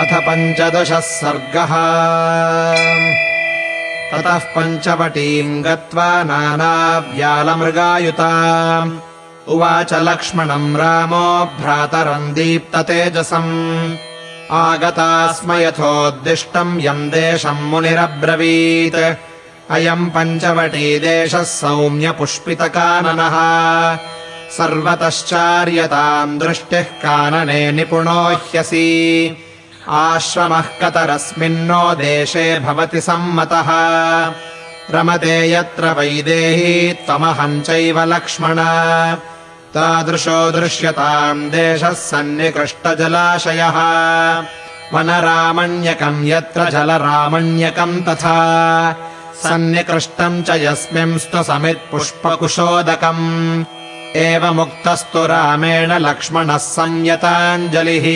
अथ पञ्चदशः सर्गः। ततः पञ्चवटीम् गत्वा नानाव्यालमृगायुता उवाच लक्ष्मणम् रामो भ्रातरम् दीप्ततेजसम्। आगता स्म यथोद्दिष्टम् यम् देशम् मुनिरब्रवीत्। अयम् पञ्चवटी देशः सौम्यपुष्पितकाननः। सर्वतश्चार्यताम् दृष्टिः कानने निपुणो ह्यसि आश्रमः कतरस्मिन्नो देशे भवति सम्मतः। रमते यत्र वैदेही त्वमहम् चैव लक्ष्मण। तादृशो दृश्यताम् देशः सन्निकृष्टजलाशयः। वनरामण्यकम् यत्र जलरामण्यकम् तथा। सन्निकृष्टम् च यस्मिंस्तु समित्पुष्पकुशोदकम् एवमुक्तस्तु रामेण लक्ष्मणः संयताञ्जलिः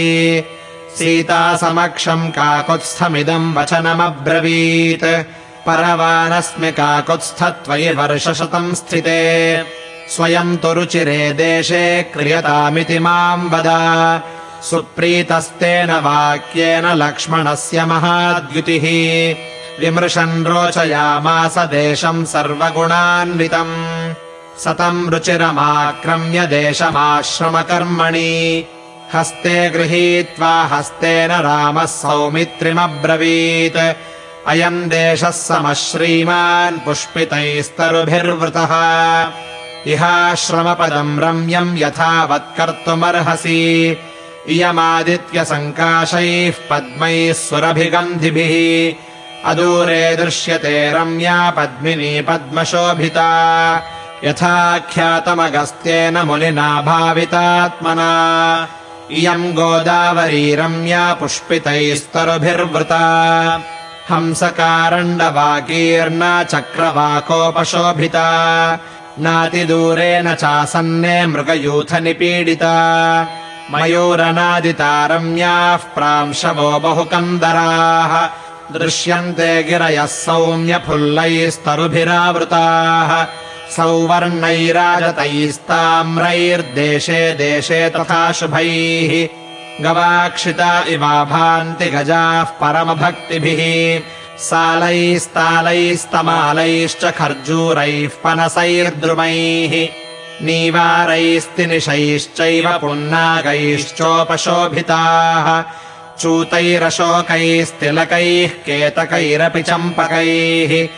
सीतासमक्षम् काकुत्स्थमिदम् वचनमब्रवीत्। परवानस्मि काकुत्स्थ त्वयि वर्षशतम् स्थिते। स्वयम् तु रुचिरे देशे क्रियतामिति माम् वद। सुप्रीतस्तेन वाक्येन लक्ष्मणस्य महाद्युतिः। विमृशन् रोचयामास देशम् सर्वगुणान्वितम्। सतम् रुचिरमाक्रम्य देशमाश्रमकर्मणि हस्ते गृहीत्वा हस्तेन रामः सौमित्रिमब्रवीत्। अयम् देशः समः श्रीमान् पुष्पितैस्तरुभिर्वृतः। इहाश्रमपदम् रम्यम् यथावत्कर्तुमर्हसि इयमादित्यसङ्काशैः पद्मैः सुरभिगन्धिभिः। अदूरे दृश्यते रम्या पद्मिनी पद्मशोभिता। यथाख्यातमगस्त्येन मुनिना भावितात्मना इयम् गोदावरी रम्या पुष्पितैस्तरुभिर्वृता। हंसकारण्डवाकीर्ना चक्रवाकोपशोभिता। नातिदूरेण चासन्ने मृगयूथनिपीडिता। मयूरनादिता रम्याः प्रांशवो बहुकन्दराः। दृश्यन्ते गिरयः सौम्यफुल्लैस्तरुभिरावृताः सौवर्णैराजतैस्ताम्रैर्देशे देशे तथा शुभैः। गवाक्षिता इवाभान्ति गजाः परमभक्तिभिः। सालैस्तालैस्तमालैश्च खर्जूरैः पनसैर्द्रुमैः। नीवारैस्तिनिशैश्चैव पुन्नागैश्चोपशोभिताः। चूतैरशोकैस्तिलकैः केतकैरपि चम्पकैः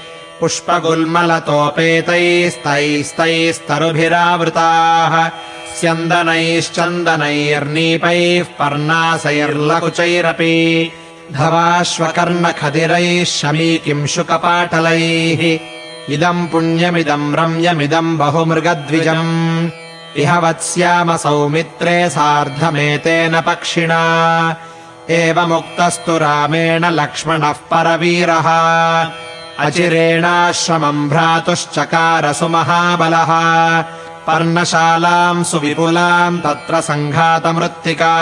पुष्पगुल्मलतोपेतैस्तैस्तैस्तरुभिरावृताः। स्यन्दनैश्चन्दनैर्नीपैः पर्णासैर्लकुचैरपि। धवाश्वकर्णखदिरैः शमीकिंशुकपाटलैः इदम् पुण्यमिदम् रम्यमिदम् बहुमृगद्विजम्। इह वत्स्याम सौमित्रे सार्धमेतेन पक्षिणा। एवमुक्तस्तु रामेण लक्ष्मणः परवीरः अचिरेणाश्रमम् भ्रातुश्चकार सुमहाबलः पर्णशालाम् सुविपुलाम् तत्र सङ्घातमृत्तिका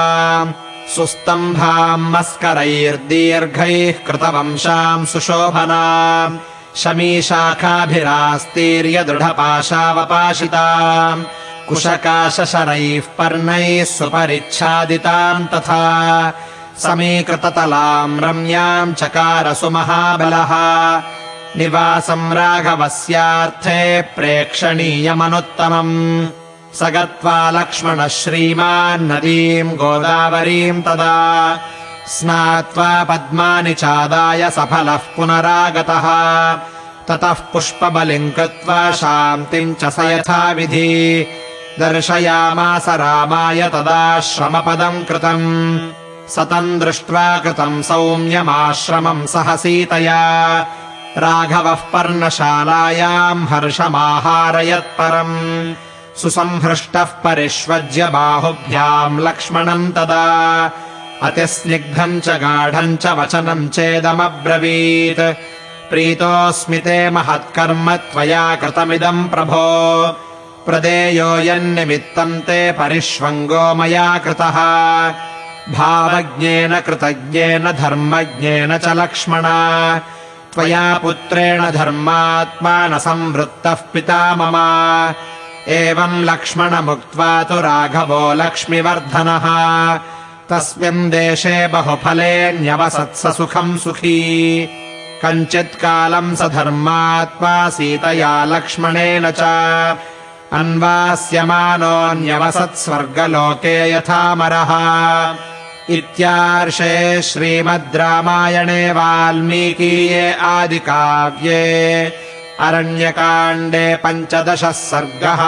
सुस्तम्भाम् मस्करैर्दीर्घैः कृतवंशाम् सुशोभना शमीशाखाभिरास्तीर्यदृढपाशावपाशिता कुशकाशशरैः पर्णैः सुपरिच्छादिताम् तथा। समीकृततलाम् रम्याम् चकार सुमहाबलः निवासम् राघवस्यार्थे प्रेक्षणीयमनुत्तमम्। स गत्वा लक्ष्मणः श्रीमान्नदीम् गोदावरीम् तदा स्नात्वा पद्मानि चादाय सफलः पुनरागतः। ततः पुष्पबलिम् कृत्वा शान्तिम् च स यथाविधि। दर्शयामास रामाय तदाश्रमपदम् कृतम्। सतम् दृष्ट्वा कृतम् सौम्यमाश्रमम् सह सीतया राघवः पर्णशालायाम् हर्षमाहारयत्परम् सुसंहृष्टः परिष्वज्य बाहुभ्याम् लक्ष्मणम् तदा। अतिस्निग्धम् च गाढम् च वचनम् चेदमब्रवीत्। प्रीतोऽस्मि ते महत्कर्म त्वया कृतमिदम् प्रभो। प्रदेयो यन्निमित्तम् ते परिष्वङ्गो मया कृतः। भावज्ञेन कृतज्ञेन धर्मज्ञेन च लक्ष्मण त्वया पुत्रेण धर्मात्मा न संवृत्तः पिता मम। एवम् लक्ष्मणमुक्त्वा तु राघवो लक्ष्मिवर्धनः। तस्मिन् देशे बहुफलेऽन्यवसत्स सुखम् सुखी। कञ्चित्कालम् स धर्मात्मा सीतया लक्ष्मणेन च। अन्वास्यमानोऽन्यवसत्स्वर्गलोके यथामरः इत्यार्षे श्रीमद् रामायणे वाल्मीकीये आदिकाव्ये अरण्यकाण्डे पञ्चदशः सर्गः